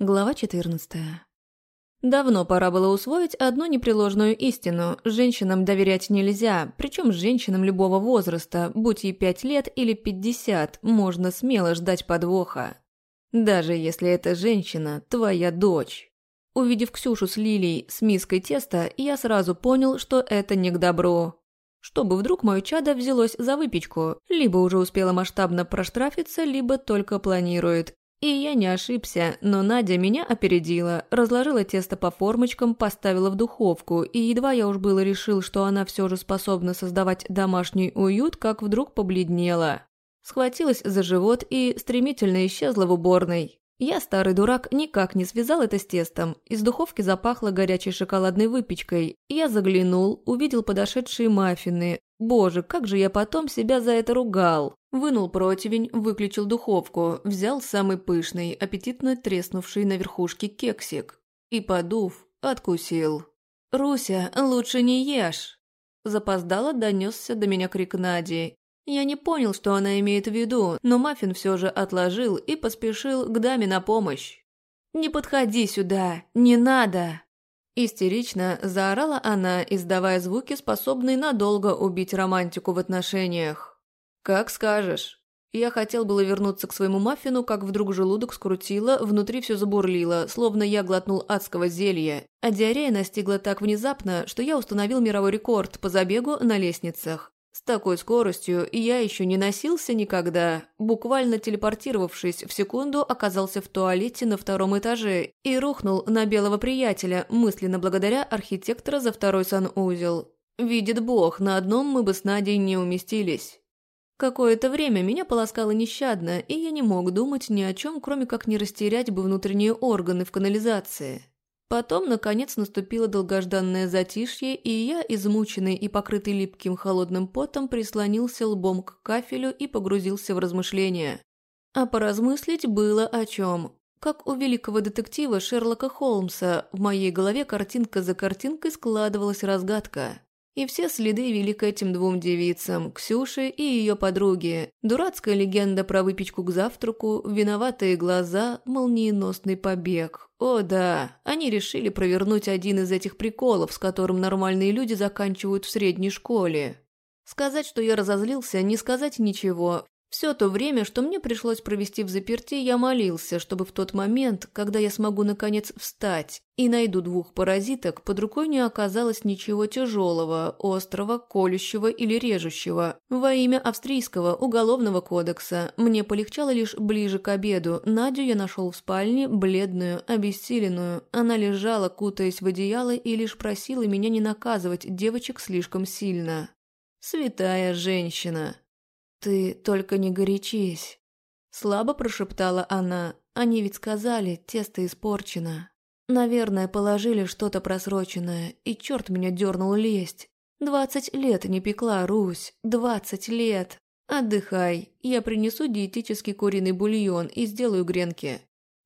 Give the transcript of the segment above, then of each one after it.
Глава 14. Давно пора было усвоить одну непреложную истину. Женщинам доверять нельзя, причем женщинам любого возраста, будь ей 5 лет или 50, можно смело ждать подвоха. Даже если эта женщина – твоя дочь. Увидев Ксюшу с Лилией с миской теста, я сразу понял, что это не к добру. Чтобы вдруг мое чадо взялось за выпечку, либо уже успела масштабно проштрафиться, либо только планирует, и я не ошибся, но Надя меня опередила, разложила тесто по формочкам, поставила в духовку, и едва я уж было решил, что она все же способна создавать домашний уют, как вдруг побледнела. Схватилась за живот и стремительно исчезла в уборной. Я, старый дурак, никак не связал это с тестом. Из духовки запахло горячей шоколадной выпечкой. Я заглянул, увидел подошедшие маффины. Боже, как же я потом себя за это ругал. Вынул противень, выключил духовку, взял самый пышный, аппетитно треснувший на верхушке кексик. И, подув, откусил. «Руся, лучше не ешь!» Запоздало донесся до меня крик Нади, я не понял, что она имеет в виду, но Маффин все же отложил и поспешил к даме на помощь. «Не подходи сюда! Не надо!» Истерично заорала она, издавая звуки, способные надолго убить романтику в отношениях. «Как скажешь». Я хотел было вернуться к своему маффину, как вдруг желудок скрутило, внутри все забурлило, словно я глотнул адского зелья, а диарея настигла так внезапно, что я установил мировой рекорд по забегу на лестницах. С такой скоростью я еще не носился никогда. Буквально телепортировавшись в секунду, оказался в туалете на втором этаже и рухнул на белого приятеля, мысленно благодаря архитектора за второй санузел. Видит бог, на одном мы бы с Надей не уместились. Какое-то время меня полоскало нещадно, и я не мог думать ни о чем, кроме как не растерять бы внутренние органы в канализации. Потом, наконец, наступило долгожданное затишье, и я, измученный и покрытый липким холодным потом, прислонился лбом к кафелю и погрузился в размышления. А поразмыслить было о чем. Как у великого детектива Шерлока Холмса, в моей голове картинка за картинкой складывалась разгадка. И все следы вели к этим двум девицам, Ксюше и ее подруге. Дурацкая легенда про выпечку к завтраку, виноватые глаза, молниеносный побег. О да, они решили провернуть один из этих приколов, с которым нормальные люди заканчивают в средней школе. Сказать, что я разозлился, не сказать ничего. Все то время, что мне пришлось провести в заперти, я молился, чтобы в тот момент, когда я смогу наконец встать и найду двух паразиток, под рукой не оказалось ничего тяжелого, острого, колющего или режущего. Во имя австрийского уголовного кодекса мне полегчало лишь ближе к обеду. Надю я нашел в спальне, бледную, обессиленную. Она лежала, кутаясь в одеяло, и лишь просила меня не наказывать девочек слишком сильно. Святая женщина. «Ты только не горячись», – слабо прошептала она. «Они ведь сказали, тесто испорчено. Наверное, положили что-то просроченное, и черт меня дернул лезть. Двадцать лет не пекла, Русь, двадцать лет. Отдыхай, я принесу диетический куриный бульон и сделаю гренки.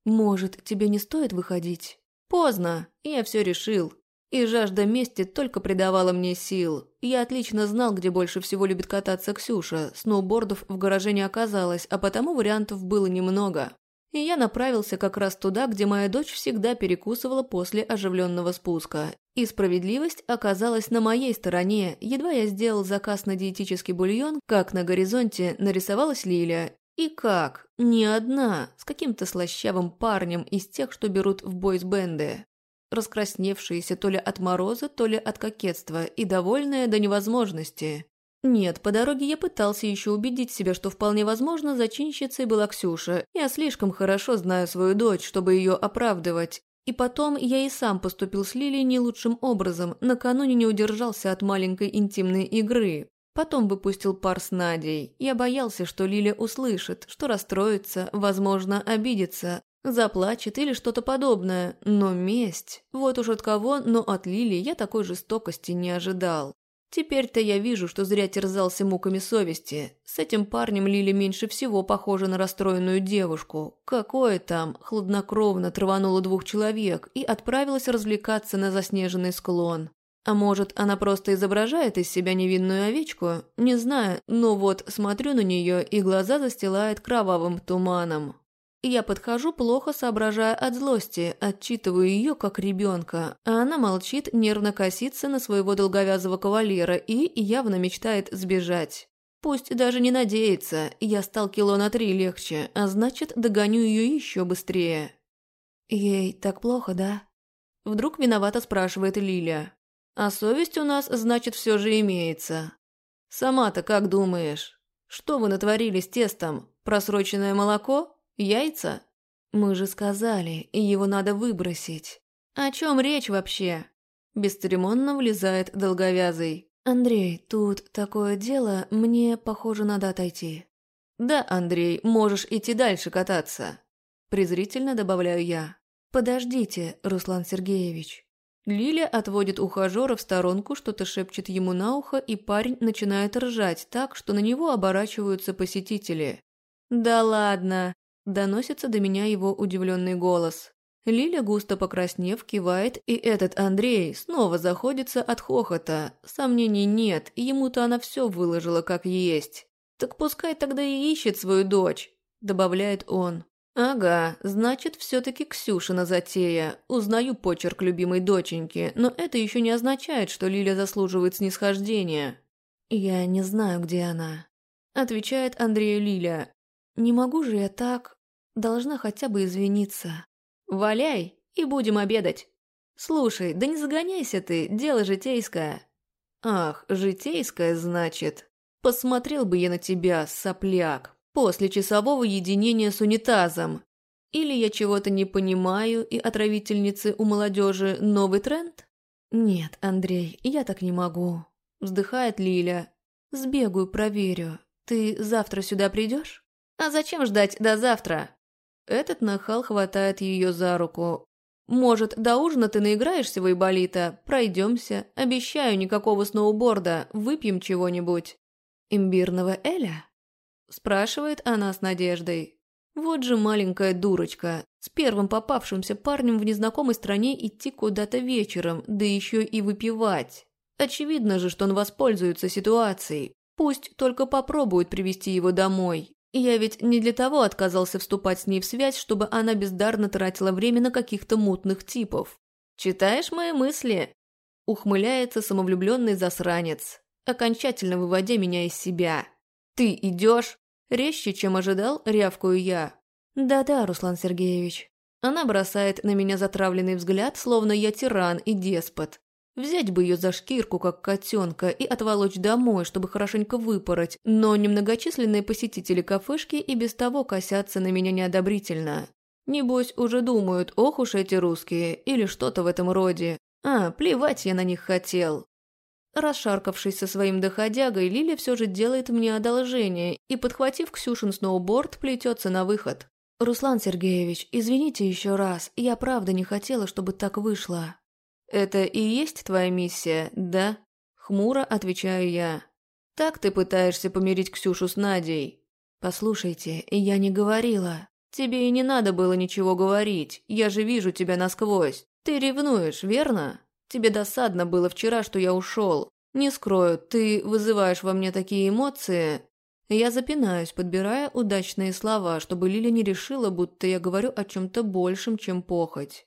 Может, тебе не стоит выходить? Поздно, я все решил. И жажда мести только придавала мне сил. Я отлично знал, где больше всего любит кататься Ксюша. Сноубордов в гараже не оказалось, а потому вариантов было немного. И я направился как раз туда, где моя дочь всегда перекусывала после оживленного спуска. И справедливость оказалась на моей стороне. Едва я сделал заказ на диетический бульон, как на горизонте нарисовалась Лиля. И как? Не одна, с каким-то слащавым парнем из тех, что берут в бойсбенды раскрасневшаяся то ли от мороза, то ли от кокетства и довольная до невозможности. Нет, по дороге я пытался еще убедить себя, что вполне возможно зачинщицей была Ксюша. Я слишком хорошо знаю свою дочь, чтобы ее оправдывать. И потом я и сам поступил с Лилией не лучшим образом, накануне не удержался от маленькой интимной игры. Потом выпустил пар с Надей. Я боялся, что Лиля услышит, что расстроится, возможно, обидится, Заплачет или что-то подобное, но месть... Вот уж от кого, но от Лили я такой жестокости не ожидал. Теперь-то я вижу, что зря терзался муками совести. С этим парнем Лили меньше всего похожа на расстроенную девушку. Какое там, хладнокровно траванула двух человек и отправилась развлекаться на заснеженный склон. А может, она просто изображает из себя невинную овечку? Не знаю, но вот смотрю на нее, и глаза застилает кровавым туманом. Я подхожу, плохо соображая от злости, отчитываю ее как ребенка, а она молчит, нервно косится на своего долговязого кавалера и явно мечтает сбежать. Пусть даже не надеется, я стал кило на три легче, а значит, догоню ее еще быстрее. «Ей так плохо, да?» Вдруг виновато спрашивает Лиля. «А совесть у нас, значит, все же имеется. Сама-то как думаешь? Что вы натворили с тестом? Просроченное молоко? Яйца? Мы же сказали, его надо выбросить. О чем речь вообще? Бесцеремонно влезает долговязый. Андрей, тут такое дело, мне, похоже, надо отойти. Да, Андрей, можешь идти дальше кататься. Презрительно добавляю я. Подождите, Руслан Сергеевич. Лиля отводит ухажера в сторонку, что-то шепчет ему на ухо, и парень начинает ржать так, что на него оборачиваются посетители. «Да ладно!» Доносится до меня его удивленный голос. Лиля, густо покраснев, кивает, и этот Андрей снова заходится от хохота. Сомнений нет, ему-то она все выложила как есть. «Так пускай тогда и ищет свою дочь», – добавляет он. «Ага, значит, все-таки Ксюшина затея. Узнаю почерк любимой доченьки, но это еще не означает, что Лиля заслуживает снисхождения». «Я не знаю, где она», – отвечает Андрею Лиля. Не могу же я так. Должна хотя бы извиниться. Валяй, и будем обедать. Слушай, да не загоняйся ты, дело житейское. Ах, житейское, значит. Посмотрел бы я на тебя, сопляк, после часового единения с унитазом. Или я чего-то не понимаю, и отравительницы у молодежи новый тренд? Нет, Андрей, я так не могу. Вздыхает Лиля. Сбегаю, проверю. Ты завтра сюда придешь? А зачем ждать до завтра? Этот нахал хватает ее за руку. Может, до ужина ты наиграешься в Айболита? Пройдемся. Обещаю, никакого сноуборда. Выпьем чего-нибудь. Имбирного Эля? Спрашивает она с надеждой. Вот же маленькая дурочка. С первым попавшимся парнем в незнакомой стране идти куда-то вечером, да еще и выпивать. Очевидно же, что он воспользуется ситуацией. Пусть только попробует привести его домой. Я ведь не для того отказался вступать с ней в связь, чтобы она бездарно тратила время на каких-то мутных типов. «Читаешь мои мысли?» Ухмыляется самовлюбленный засранец, окончательно выводя меня из себя. «Ты идешь?» Резче, чем ожидал, рявкую я. «Да-да, Руслан Сергеевич». Она бросает на меня затравленный взгляд, словно я тиран и деспот. Взять бы ее за шкирку, как котенка, и отволочь домой, чтобы хорошенько выпороть, но немногочисленные посетители кафешки и без того косятся на меня неодобрительно. Небось, уже думают, ох уж эти русские, или что-то в этом роде. А, плевать я на них хотел. Расшаркавшись со своим доходягой, Лиля все же делает мне одолжение и, подхватив Ксюшин сноуборд, плетется на выход. «Руслан Сергеевич, извините еще раз, я правда не хотела, чтобы так вышло». «Это и есть твоя миссия, да?» Хмуро отвечаю я. «Так ты пытаешься помирить Ксюшу с Надей?» «Послушайте, я не говорила. Тебе и не надо было ничего говорить. Я же вижу тебя насквозь. Ты ревнуешь, верно? Тебе досадно было вчера, что я ушел. Не скрою, ты вызываешь во мне такие эмоции». Я запинаюсь, подбирая удачные слова, чтобы Лиля не решила, будто я говорю о чем-то большем, чем похоть.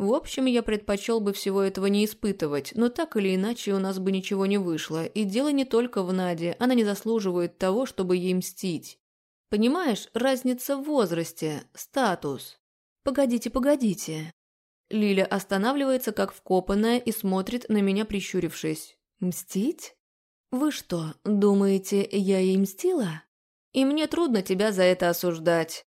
В общем, я предпочел бы всего этого не испытывать, но так или иначе у нас бы ничего не вышло, и дело не только в Наде, она не заслуживает того, чтобы ей мстить. Понимаешь, разница в возрасте, статус. Погодите, погодите. Лиля останавливается как вкопанная и смотрит на меня прищурившись. Мстить? Вы что, думаете, я ей мстила? И мне трудно тебя за это осуждать.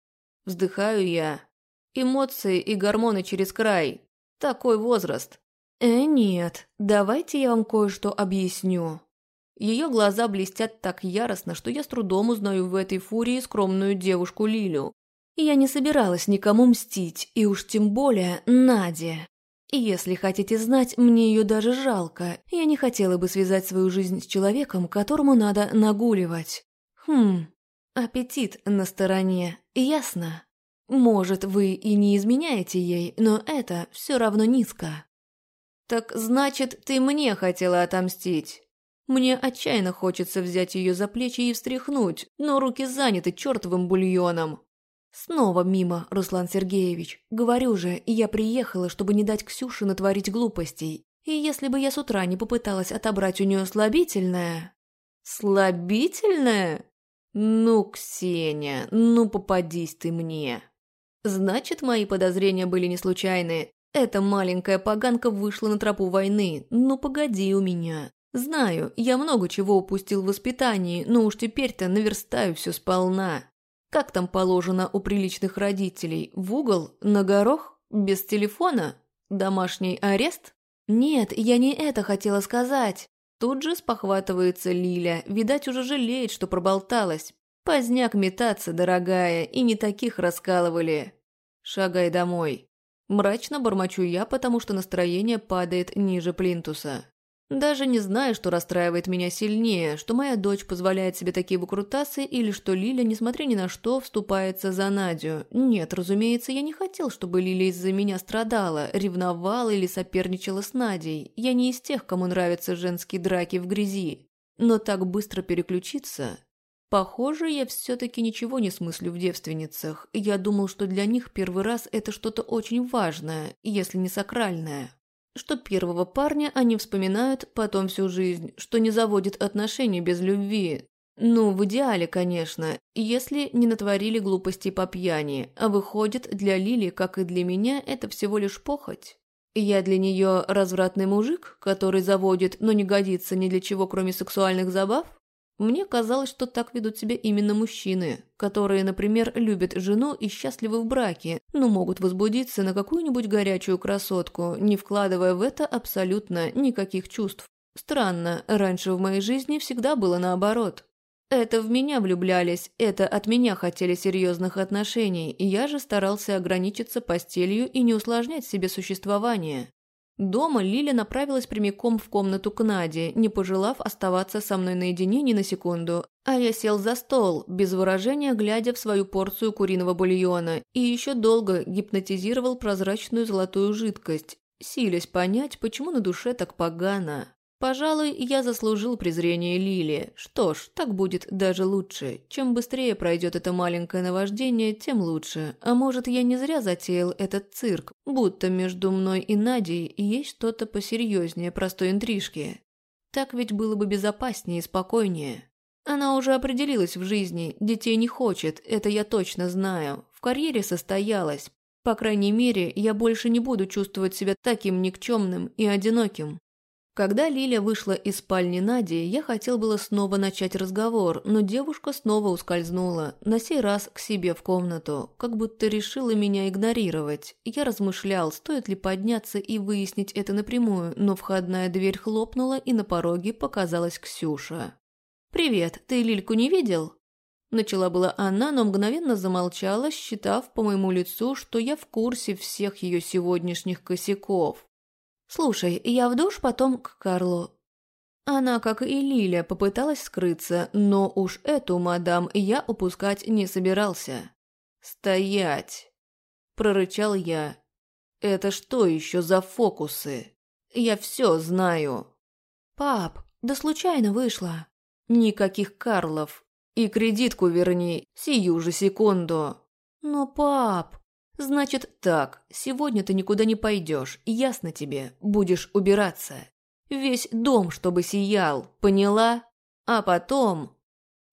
Вздыхаю я. Эмоции и гормоны через край. Такой возраст. Э, нет, давайте я вам кое-что объясню. Ее глаза блестят так яростно, что я с трудом узнаю в этой фурии скромную девушку Лилю. Я не собиралась никому мстить, и уж тем более Наде. И если хотите знать, мне ее даже жалко. Я не хотела бы связать свою жизнь с человеком, которому надо нагуливать. Хм, аппетит на стороне, ясно? Может, вы и не изменяете ей, но это все равно низко. Так значит, ты мне хотела отомстить. Мне отчаянно хочется взять ее за плечи и встряхнуть, но руки заняты чертовым бульоном. Снова мимо, Руслан Сергеевич. Говорю же, я приехала, чтобы не дать Ксюше натворить глупостей. И если бы я с утра не попыталась отобрать у нее слабительное... Слабительное? Ну, Ксения, ну попадись ты мне. Значит, мои подозрения были не случайны. Эта маленькая поганка вышла на тропу войны. Ну погоди у меня. Знаю, я много чего упустил в воспитании, но уж теперь-то наверстаю все сполна. Как там положено у приличных родителей? В угол? На горох? Без телефона? Домашний арест? Нет, я не это хотела сказать. Тут же спохватывается Лиля, видать, уже жалеет, что проболталась. Поздняк метаться, дорогая, и не таких раскалывали. Шагай домой. Мрачно бормочу я, потому что настроение падает ниже плинтуса. Даже не знаю, что расстраивает меня сильнее, что моя дочь позволяет себе такие выкрутасы или что Лиля, несмотря ни на что, вступается за Надю. Нет, разумеется, я не хотел, чтобы Лиля из-за меня страдала, ревновала или соперничала с Надей. Я не из тех, кому нравятся женские драки в грязи. Но так быстро переключиться... Похоже, я все-таки ничего не смыслю в девственницах. Я думал, что для них первый раз это что-то очень важное, если не сакральное что первого парня они вспоминают потом всю жизнь, что не заводит отношения без любви. Ну, в идеале, конечно, если не натворили глупостей по пьяни, а выходит, для Лили, как и для меня, это всего лишь похоть. Я для нее развратный мужик, который заводит, но не годится ни для чего, кроме сексуальных забав? Мне казалось, что так ведут себя именно мужчины, которые, например, любят жену и счастливы в браке, но могут возбудиться на какую-нибудь горячую красотку, не вкладывая в это абсолютно никаких чувств. Странно, раньше в моей жизни всегда было наоборот. Это в меня влюблялись, это от меня хотели серьезных отношений, и я же старался ограничиться постелью и не усложнять себе существование. Дома Лиля направилась прямиком в комнату к Наде, не пожелав оставаться со мной наедине ни на секунду, а я сел за стол, без выражения глядя в свою порцию куриного бульона, и еще долго гипнотизировал прозрачную золотую жидкость, силясь понять, почему на душе так погано. Пожалуй, я заслужил презрение Лили. Что ж, так будет даже лучше. Чем быстрее пройдет это маленькое наваждение, тем лучше. А может, я не зря затеял этот цирк, будто между мной и Надей есть что-то посерьезнее простой интрижки. Так ведь было бы безопаснее и спокойнее. Она уже определилась в жизни, детей не хочет, это я точно знаю. В карьере состоялась. По крайней мере, я больше не буду чувствовать себя таким никчемным и одиноким. Когда Лиля вышла из спальни Нади, я хотел было снова начать разговор, но девушка снова ускользнула, на сей раз к себе в комнату, как будто решила меня игнорировать. Я размышлял, стоит ли подняться и выяснить это напрямую, но входная дверь хлопнула, и на пороге показалась Ксюша. «Привет, ты Лильку не видел?» Начала была она, но мгновенно замолчала, считав по моему лицу, что я в курсе всех ее сегодняшних косяков. «Слушай, я в душ, потом к Карлу». Она, как и Лиля, попыталась скрыться, но уж эту мадам я упускать не собирался. «Стоять!» – прорычал я. «Это что еще за фокусы? Я все знаю!» «Пап, да случайно вышло!» «Никаких Карлов! И кредитку верни, сию же секунду!» «Но, пап!» «Значит так, сегодня ты никуда не пойдешь, ясно тебе, будешь убираться. Весь дом, чтобы сиял, поняла? А потом...»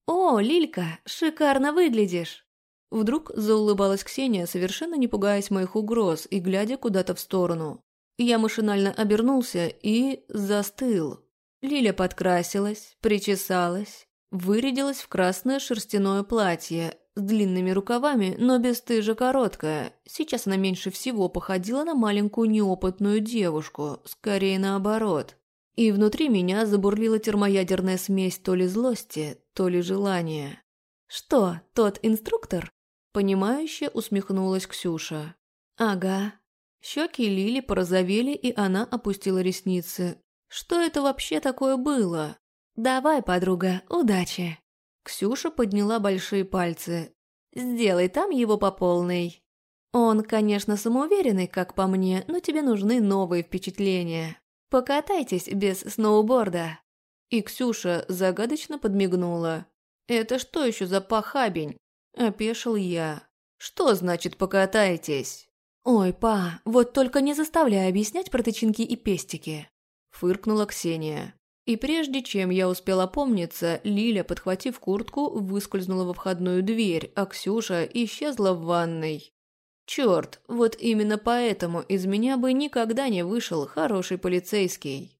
«О, Лилька, шикарно выглядишь!» Вдруг заулыбалась Ксения, совершенно не пугаясь моих угроз и глядя куда-то в сторону. Я машинально обернулся и застыл. Лиля подкрасилась, причесалась, вырядилась в красное шерстяное платье с длинными рукавами, но бесстыжа короткая. Сейчас она меньше всего походила на маленькую неопытную девушку, скорее наоборот. И внутри меня забурлила термоядерная смесь то ли злости, то ли желания. «Что, тот инструктор?» Понимающе усмехнулась Ксюша. «Ага». Щеки Лили порозовели, и она опустила ресницы. «Что это вообще такое было?» «Давай, подруга, удачи!» Ксюша подняла большие пальцы. «Сделай там его по полной». «Он, конечно, самоуверенный, как по мне, но тебе нужны новые впечатления. Покатайтесь без сноуборда». И Ксюша загадочно подмигнула. «Это что еще за похабень?» – опешил я. «Что значит покатайтесь?» «Ой, па, вот только не заставляй объяснять про тычинки и пестики», – фыркнула Ксения. И прежде чем я успела помниться, Лиля, подхватив куртку, выскользнула во входную дверь, а Ксюша исчезла в ванной. Черт, вот именно поэтому из меня бы никогда не вышел хороший полицейский.